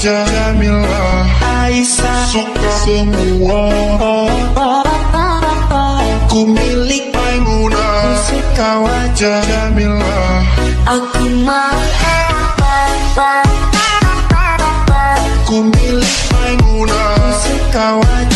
Jamilah. Aisyah. Suka semua. Aku milik Maimunah Suka wajah Jamilah. Aku mau Aku milik Maimunah Suka wajah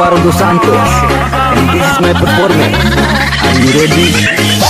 Alvaro Dos Santos. And this is my performance. Are you ready?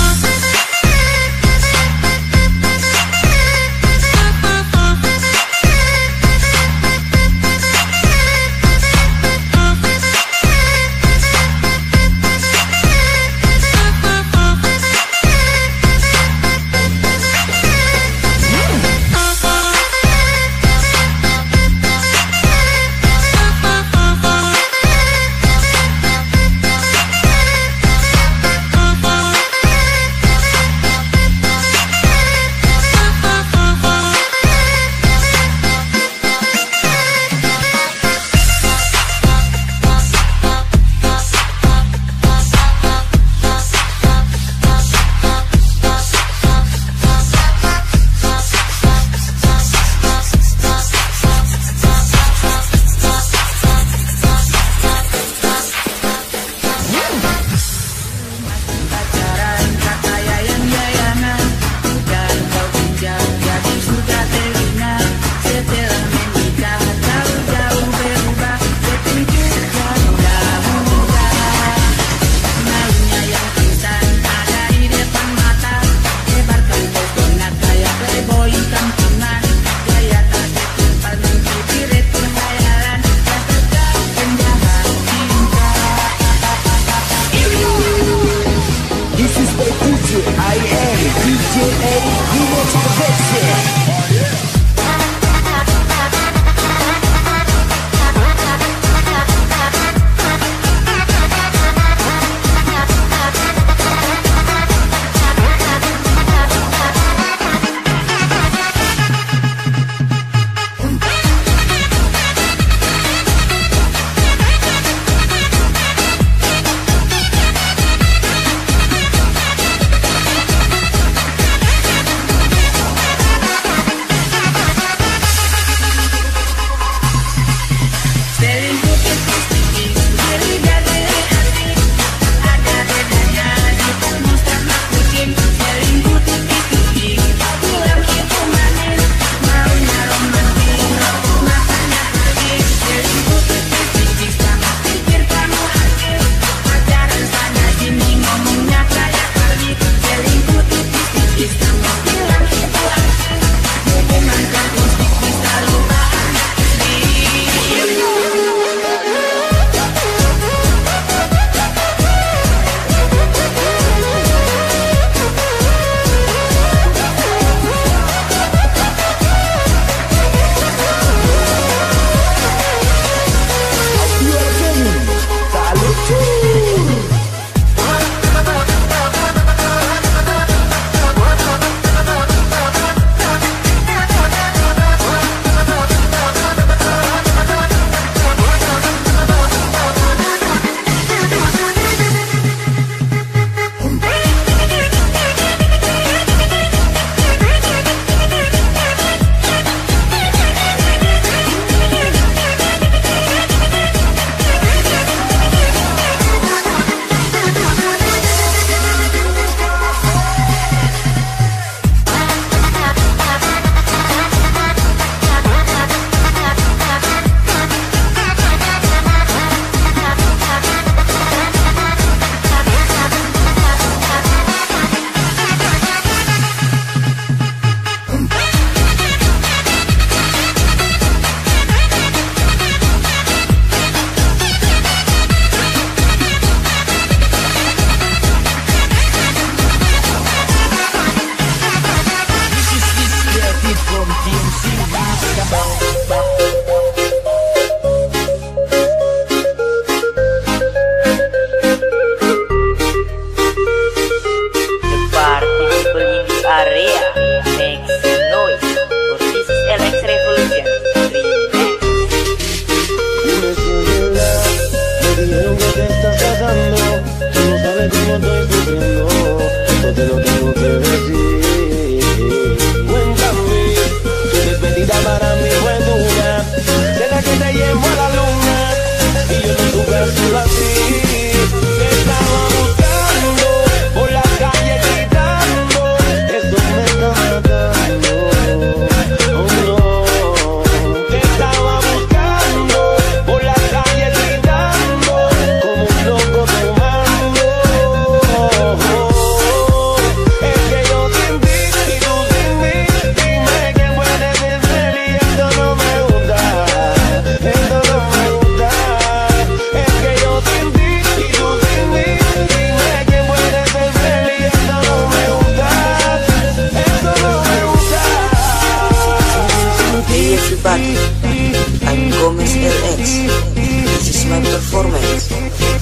my performance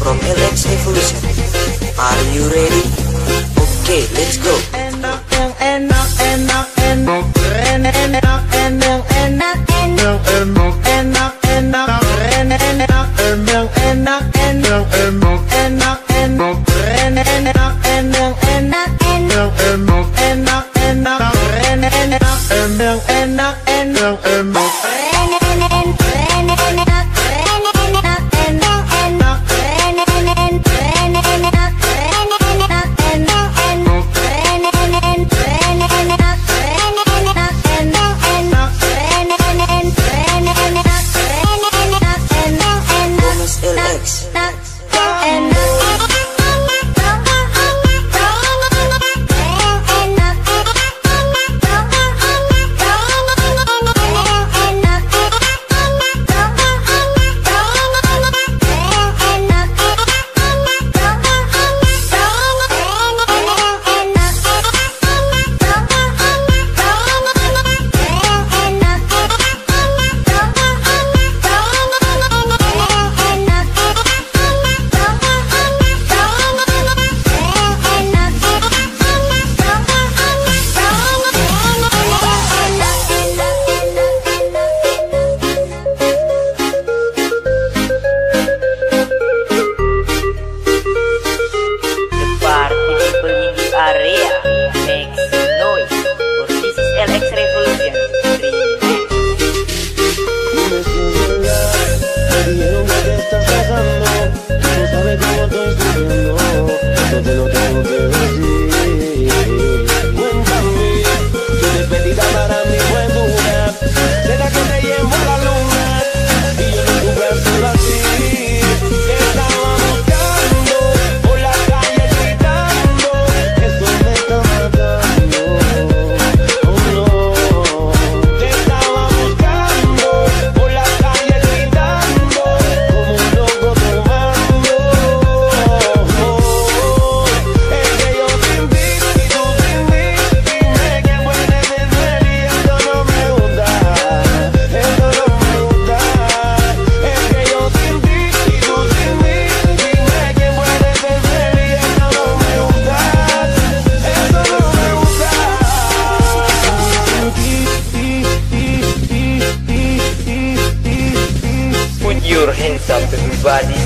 from LX Evolution. Are you ready? Okay, let's go. everybody.